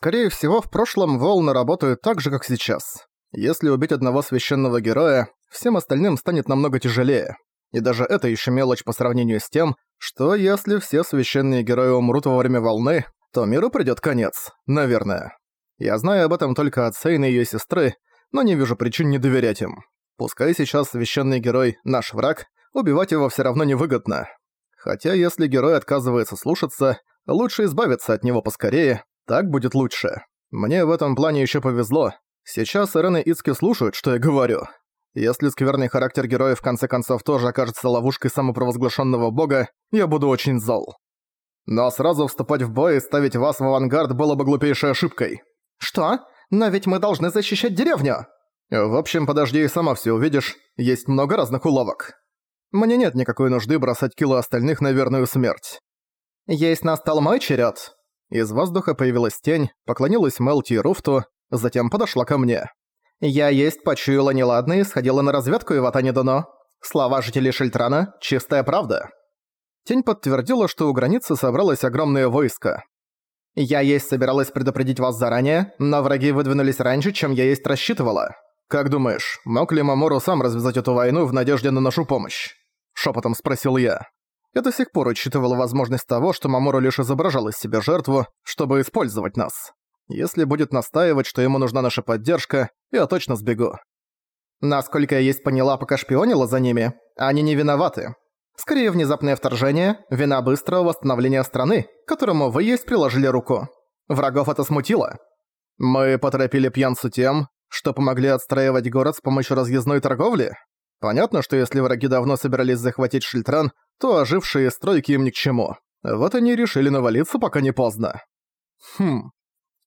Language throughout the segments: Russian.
Скорее всего, в прошлом волны работают так же, как сейчас. Если убить одного священного героя, всем остальным станет намного тяжелее. И даже это еще мелочь по сравнению с тем, что если все священные герои умрут во время волны, то миру придёт конец, наверное. Я знаю об этом только от Сейны и её сестры, но не вижу причин не доверять им. Пускай сейчас священный герой – наш враг, убивать его всё равно невыгодно. Хотя если герой отказывается слушаться, лучше избавиться от него поскорее, так будет лучше. Мне в этом плане ещё повезло. Сейчас Ирен и Ицки слушают, что я говорю. Если скверный характер героя в конце концов тоже окажется ловушкой самопровозглашенного бога, я буду очень зол. Но сразу вступать в бой и ставить вас в авангард было бы глупейшей ошибкой. Что? Но ведь мы должны защищать деревню. В общем, подожди и сама все увидишь. Есть много разных уловок. Мне нет никакой нужды бросать кило остальных на верную смерть. Есть настал мой черед. Из воздуха появилась тень, поклонилась Мелти и Руфту, затем подошла ко мне. Я есть почуяла неладное и сходила на разведку Иватани Доно. Слова жителей Шельтрана – чистая правда. Тень подтвердила, что у границы собралось огромное войско. Я есть собиралась предупредить вас заранее, но враги выдвинулись раньше, чем я есть рассчитывала. Как думаешь, мог ли Мамору сам развязать эту войну в надежде на нашу помощь? Шепотом спросил я. Я до сих пор учитывала возможность того, что Мамору лишь изображал из себя жертву, чтобы использовать нас. Если будет настаивать, что ему нужна наша поддержка, я точно сбегу. Насколько я есть поняла, пока шпионила за ними, они не виноваты. Скорее, внезапное вторжение – вина быстрого восстановления страны, которому вы есть приложили руку. Врагов это смутило. Мы поторопили пьянцу тем, что помогли отстраивать город с помощью разъездной торговли? Понятно, что если враги давно собирались захватить Шильтран, то ожившие стройки им ни к чему. Вот они решили навалиться, пока не поздно. Хм,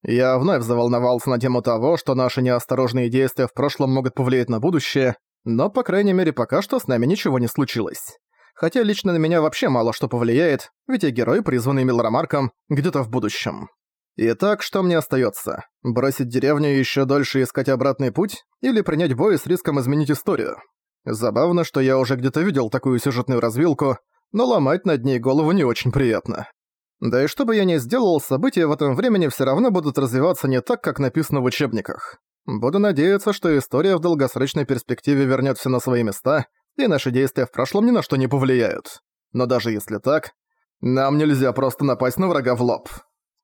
я вновь заволновался на тему того, что наши неосторожные действия в прошлом могут повлиять на будущее, но, по крайней мере, пока что с нами ничего не случилось. Хотя лично на меня вообще мало что повлияет, ведь я герой, призванный Милрамарком, где-то в будущем. Итак, что мне остается? Бросить деревню и еще дольше искать обратный путь? Или принять бой с риском изменить историю? Забавно, что я уже где-то видел такую сюжетную развилку, но ломать над ней голову не очень приятно. Да и что бы я ни сделал, события в этом времени все равно будут развиваться не так, как написано в учебниках. Буду надеяться, что история в долгосрочной перспективе вернет все на свои места, и наши действия в прошлом ни на что не повлияют. Но даже если так, нам нельзя просто напасть на врага в лоб.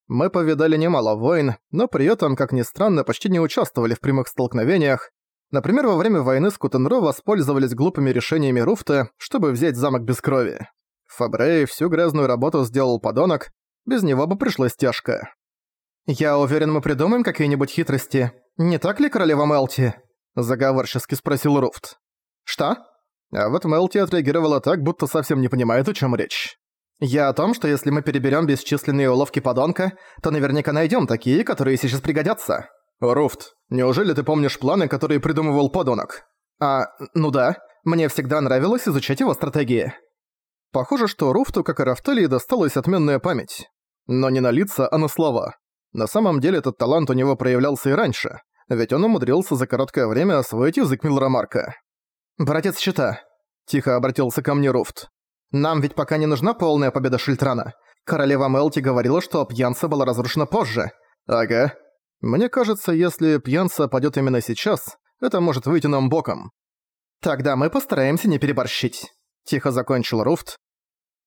Мы повидали немало войн, но при этом, как ни странно, почти не участвовали в прямых столкновениях. Например, во время войны с Кутенро воспользовались глупыми решениями Руфта, чтобы взять замок без крови. Фабрей всю грязную работу сделал подонок, без него бы пришлось тяжко. «Я уверен, мы придумаем какие-нибудь хитрости. Не так ли, королева Мелти?» Заговорчески спросил Руфт. «Что?» А вот Мелти отреагировала так, будто совсем не понимает, о чем речь. «Я о том, что если мы переберем бесчисленные уловки подонка, то наверняка найдем такие, которые сейчас пригодятся». «Руфт, неужели ты помнишь планы, которые придумывал подонок?» «А, ну да. Мне всегда нравилось изучать его стратегии». Похоже, что Руфту, как и Рафталии, досталась отменная память. Но не на лица, а на слова. На самом деле этот талант у него проявлялся и раньше, ведь он умудрился за короткое время освоить язык Милрамарка. «Братец Щита», — тихо обратился ко мне Руфт. «Нам ведь пока не нужна полная победа Шильтрана. Королева Мелти говорила, что пьянца была разрушена позже». «Ага. Мне кажется, если пьянца падёт именно сейчас, это может выйти нам боком». «Тогда мы постараемся не переборщить». Тихо закончил Руфт.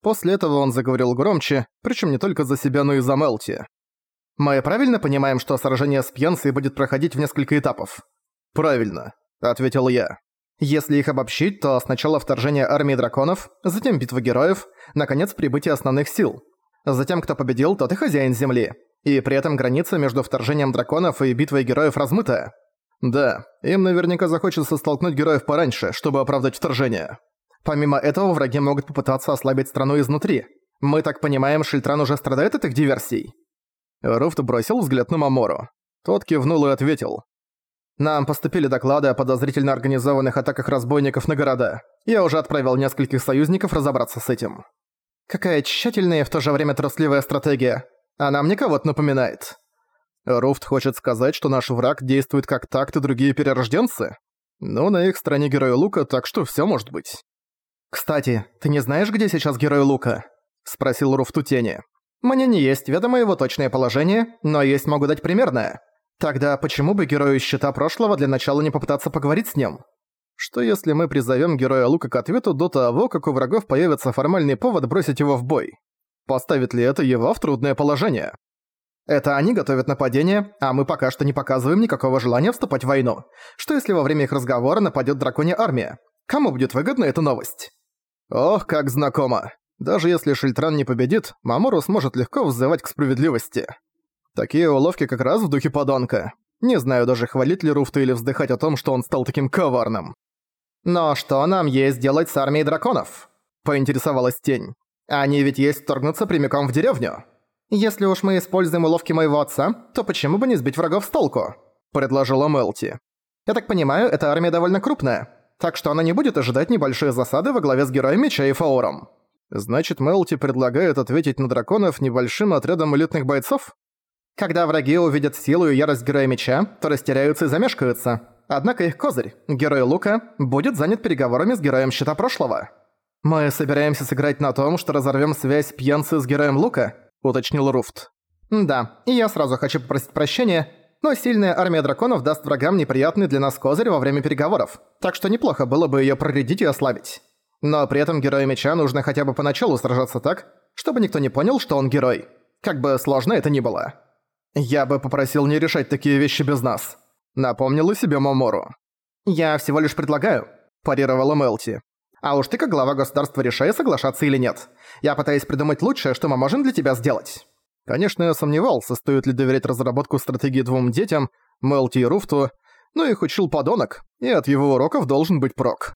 После этого он заговорил громче, причем не только за себя, но и за Мелти. «Мы правильно понимаем, что сражение с Пьянцей будет проходить в несколько этапов?» «Правильно», — ответил я. «Если их обобщить, то сначала вторжение армии драконов, затем битва героев, наконец прибытие основных сил. Затем кто победил, тот и хозяин земли. И при этом граница между вторжением драконов и битвой героев размытая». «Да, им наверняка захочется столкнуть героев пораньше, чтобы оправдать вторжение». Помимо этого, враги могут попытаться ослабить страну изнутри. Мы так понимаем, Шильтран уже страдает от их диверсий?» Руфт бросил взгляд на Мамору. Тот кивнул и ответил. «Нам поступили доклады о подозрительно организованных атаках разбойников на города. Я уже отправил нескольких союзников разобраться с этим». «Какая тщательная и в то же время трусливая стратегия. Она мне кого-то напоминает». Руфт хочет сказать, что наш враг действует как такт и другие перерожденцы? Ну, на их стороне Герой Лука, так что все может быть. «Кстати, ты не знаешь, где сейчас герой Лука?» — спросил Руф Тутени. Мне не есть ведомо его точное положение, но есть могу дать примерное. Тогда почему бы герою щита прошлого для начала не попытаться поговорить с ним? Что если мы призовем героя Лука к ответу до того, как у врагов появится формальный повод бросить его в бой? Поставит ли это его в трудное положение? Это они готовят нападение, а мы пока что не показываем никакого желания вступать в войну. Что если во время их разговора нападет драконья армия? Кому будет выгодна эта новость? Ох, как знакомо. Даже если Шильтран не победит, Мамору сможет легко взывать к справедливости. Такие уловки как раз в духе подонка. Не знаю даже, хвалить ли Руфта или вздыхать о том, что он стал таким коварным. «Но что нам есть делать с армией драконов?» – поинтересовалась Тень. «Они ведь есть вторгнуться прямиком в деревню. Если уж мы используем уловки моего отца, то почему бы не сбить врагов с толку?» – предложила Мелти. «Я так понимаю, эта армия довольно крупная, так что она не будет ожидать небольшие засады во главе с героем Меча и Фаором. Значит, Мелти предлагает ответить на драконов небольшим отрядом элитных бойцов? Когда враги увидят силу и ярость Героя Меча, то растеряются и замешкаются. Однако их козырь, Герой Лука, будет занят переговорами с Героем Щита Прошлого. «Мы собираемся сыграть на том, что разорвем связь пьянцы с Героем Лука?» – уточнил Руфт. «Да, и я сразу хочу попросить прощения, но сильная армия драконов даст врагам неприятный для нас козырь во время переговоров, так что неплохо было бы её проредить и ослабить. Но при этом Герою Меча нужно хотя бы поначалу сражаться так, чтобы никто не понял, что он герой. Как бы сложно это ни было. «Я бы попросил не решать такие вещи без нас», — напомнила себе Мамору. «Я всего лишь предлагаю», — парировала Мелти. «А уж ты как глава государства решай, соглашаться или нет. Я пытаюсь придумать лучшее, что мы можем для тебя сделать». Конечно, я сомневался, стоит ли доверять разработку стратегии двум детям, Мелти и Руфту, но их учил подонок, и от его уроков должен быть прок.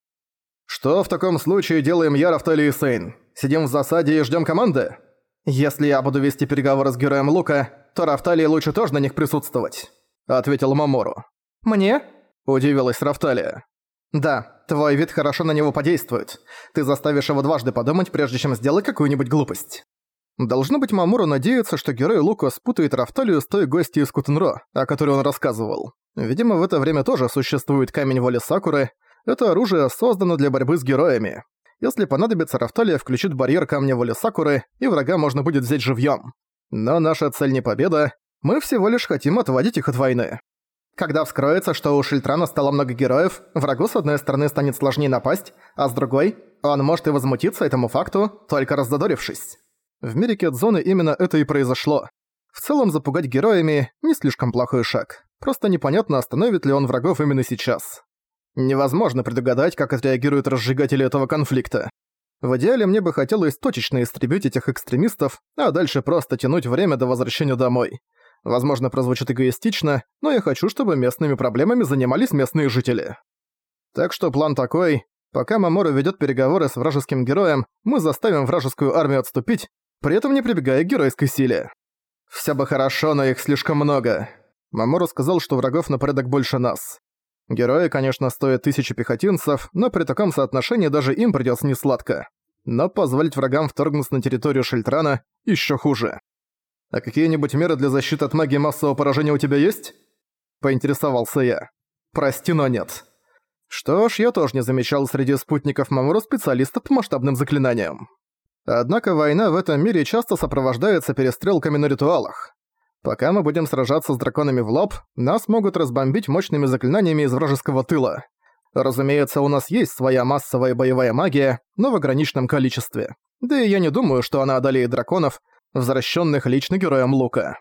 «Что в таком случае делаем я, Рафтали и Сейн? Сидим в засаде и ждем команды?» «Если я буду вести переговоры с героем Лука, то Рафталии лучше тоже на них присутствовать», — ответил Мамору. «Мне?» — удивилась Рафталия. «Да, твой вид хорошо на него подействует. Ты заставишь его дважды подумать, прежде чем сделать какую-нибудь глупость». Должно быть, Мамору надеется, что герой Лука спутает Рафталию с той гостью из Кутенро, о которой он рассказывал. Видимо, в это время тоже существует камень воли Сакуры. Это оружие создано для борьбы с героями. Если понадобится, Рафталия включит барьер камня воли Сакуры, и врага можно будет взять живьем. Но наша цель не победа, мы всего лишь хотим отводить их от войны. Когда вскроется, что у Шильтрана стало много героев, врагу с одной стороны станет сложнее напасть, а с другой, он может и возмутиться этому факту, только раззадорившись. В мире Кетзоны именно это и произошло. В целом запугать героями – не слишком плохой шаг. Просто непонятно, остановит ли он врагов именно сейчас. Невозможно предугадать, как отреагируют разжигатели этого конфликта. В идеале мне бы хотелось точечно истребить этих экстремистов, а дальше просто тянуть время до возвращения домой. Возможно, прозвучит эгоистично, но я хочу, чтобы местными проблемами занимались местные жители. Так что план такой. Пока Мамору ведет переговоры с вражеским героем, мы заставим вражескую армию отступить, при этом не прибегая к геройской силе. Все бы хорошо, но их слишком много. Мамору сказал, что врагов на порядок больше нас. Герои, конечно, стоят тысячи пехотинцев, но при таком соотношении даже им придётся несладко. Но позволить врагам вторгнуться на территорию Шельтрана ещё хуже. «А какие-нибудь меры для защиты от магии массового поражения у тебя есть?» Поинтересовался я. «Прости, но нет». Что ж, я тоже не замечал среди спутников Мамуру специалистов по масштабным заклинаниям. Однако война в этом мире часто сопровождается перестрелками на ритуалах. Пока мы будем сражаться с драконами в лоб, нас могут разбомбить мощными заклинаниями из вражеского тыла. Разумеется, у нас есть своя массовая боевая магия, но в ограниченном количестве. Да и я не думаю, что она одолеет драконов, возвращенных лично героям Лука.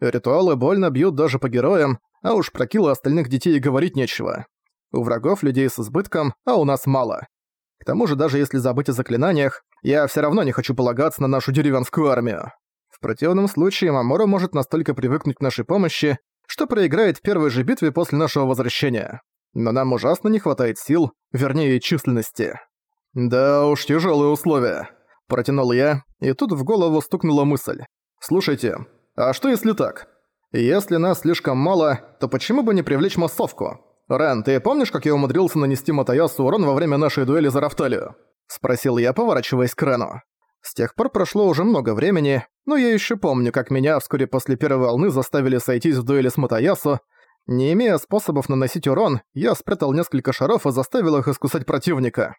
Ритуалы больно бьют даже по героям, а уж про кило остальных детей говорить нечего. У врагов людей с избытком, а у нас мало. К тому же, даже если забыть о заклинаниях, я все равно не хочу полагаться на нашу деревенскую армию. В противном случае Мамора может настолько привыкнуть к нашей помощи, что проиграет в первой же битве после нашего возвращения. Но нам ужасно не хватает сил, вернее численности. Да уж, тяжелые условия. Протянул я, и тут в голову стукнула мысль. Слушайте, а что если так? Если нас слишком мало, то почему бы не привлечь массовку? Рен, ты помнишь, как я умудрился нанести Матаясу урон во время нашей дуэли за Рафталию? Спросил я, поворачиваясь к Рену. С тех пор прошло уже много времени, но я еще помню, как меня вскоре после первой волны заставили сойтись в дуэли с Матаясу. Не имея способов наносить урон, я спрятал несколько шаров и заставил их искусать противника.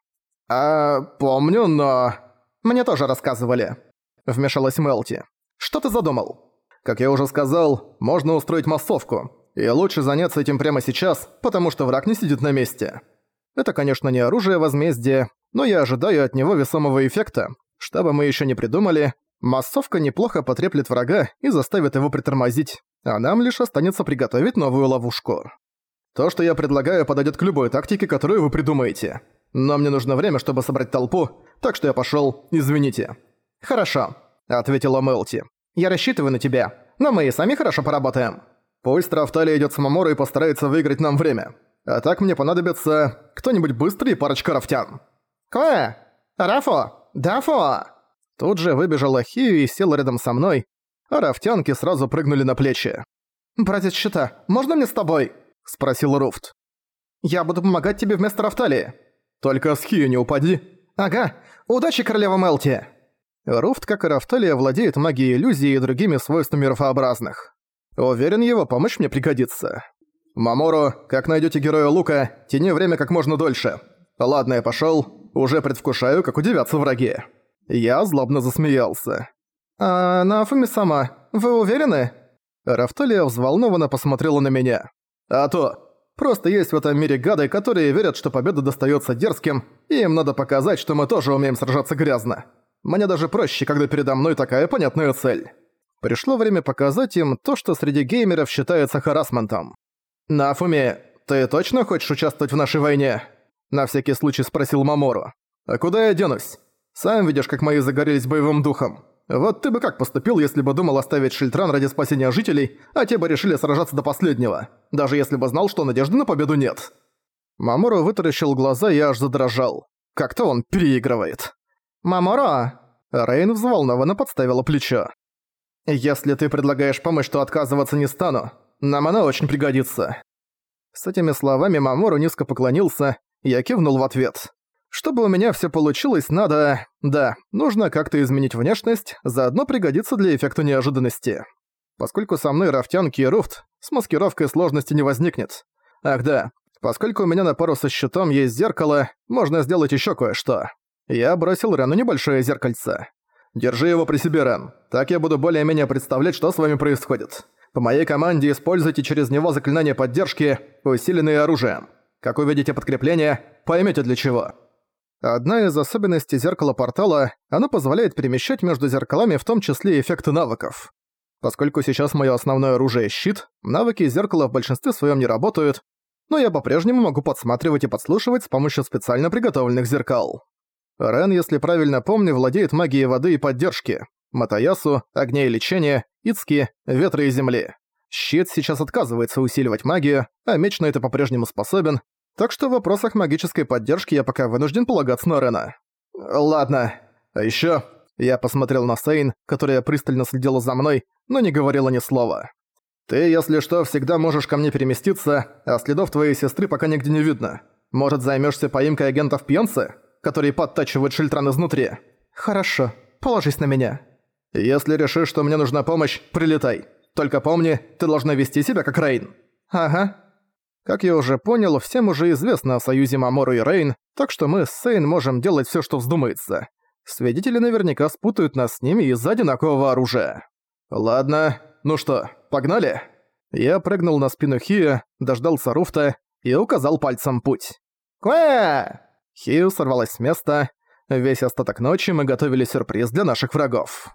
«А, помню, но...» «Мне тоже рассказывали», — вмешалась Мелти. Что ты задумал?» «Как я уже сказал, можно устроить массовку. И лучше заняться этим прямо сейчас, потому что враг не сидит на месте. Это, конечно, не оружие возмездия, но я ожидаю от него весомого эффекта. Что бы мы еще не придумали, массовка неплохо потреплет врага и заставит его притормозить, а нам лишь останется приготовить новую ловушку. То, что я предлагаю, подойдет к любой тактике, которую вы придумаете. Но мне нужно время, чтобы собрать толпу, так что я пошёл, извините». «Хорошо», — ответила Мелти. «Я рассчитываю на тебя, но мы и сами хорошо поработаем». «Пусть Трафтали идёт с Мамору и постарается выиграть нам время. А так мне понадобится кто-нибудь быстрый и парочка рафтян». «Кое? Рафо? Дафо?» Тут же выбежала Хию и села рядом со мной, а рафтянки сразу прыгнули на плечи. «Братец Щита, можно мне с тобой?» – спросил Руфт. «Я буду помогать тебе вместо Рафталии». «Только с Хию не упади». «Ага, удачи, королева Мелти!» Руфт, как и Рафталия, владеет магией иллюзии и другими свойствами рафообразных. Уверен, его помощь мне пригодится. Мамору, как найдете героя Лука, тяни время как можно дольше. Ладно, я пошел. Уже предвкушаю, как удивятся враги. Я злобно засмеялся. «А Нафуми сама, вы уверены?» Рафталия взволнованно посмотрела на меня. «А то! Просто есть в этом мире гады, которые верят, что победа достается дерзким, и им надо показать, что мы тоже умеем сражаться грязно. Мне даже проще, когда передо мной такая понятная цель. Пришло время показать им то, что среди геймеров считается харасментом. «Нафуми, ты точно хочешь участвовать в нашей войне?» На всякий случай спросил Мамору. «А куда я денусь? Сам видишь, как мои загорелись боевым духом. Вот ты бы как поступил, если бы думал оставить Шильтран ради спасения жителей, а те бы решили сражаться до последнего, даже если бы знал, что надежды на победу нет. Маморо вытаращил глаза и аж задрожал. Как-то он переигрывает. «Маморо!» Рейн взволнованно подставила плечо. «Если ты предлагаешь помощь, то отказываться не стану. Нам она очень пригодится». С этими словами Мамору низко поклонился, я кивнул в ответ. Чтобы у меня все получилось, надо... Да, нужно как-то изменить внешность, заодно пригодится для эффекта неожиданности. Поскольку со мной рафтянки и руфт, с маскировкой сложности не возникнет. Ах да, поскольку у меня на пару со щитом есть зеркало, можно сделать еще кое-что. Я бросил Рену небольшое зеркальце. Держи его при себе, Рен. Так я буду более-менее представлять, что с вами происходит. По моей команде используйте через него заклинание поддержки, усиленные оружием. Как увидите подкрепление, поймете для чего. Одна из особенностей зеркала портала – оно позволяет перемещать между зеркалами в том числе эффекты навыков. Поскольку сейчас моё основное оружие – щит, навыки зеркала в большинстве своём не работают, но я по-прежнему могу подсматривать и подслушивать с помощью специально приготовленных зеркал. Рен, если правильно помню, владеет магией воды и поддержки, Матаясу, огня и лечения, Ицки, ветра и земли. Щит сейчас отказывается усиливать магию, а меч на это по-прежнему способен, так что в вопросах магической поддержки я пока вынужден полагаться на Рена. Ладно. А ещё я посмотрел на Сейн, которая пристально следила за мной, но не говорила ни слова. «Ты, если что, всегда можешь ко мне переместиться, а следов твоей сестры пока нигде не видно. Может, займёшься поимкой агентов Пьенцы, которые подтачивают Шильтран изнутри?» «Хорошо. Положись на меня». «Если решишь, что мне нужна помощь, прилетай. Только помни, ты должна вести себя как Рейн». «Ага», как я уже понял, всем уже известно о союзе Мамору и Рейн, так что мы с Сейн можем делать всё, что вздумается. Свидетели наверняка спутают нас с ними из-за одинакового оружия. Ладно, ну что, погнали? Я прыгнул на спину Хия, дождался Руфта и указал пальцем путь. «Квэ!» Хию сорвалась с места. Весь остаток ночи мы готовили сюрприз для наших врагов.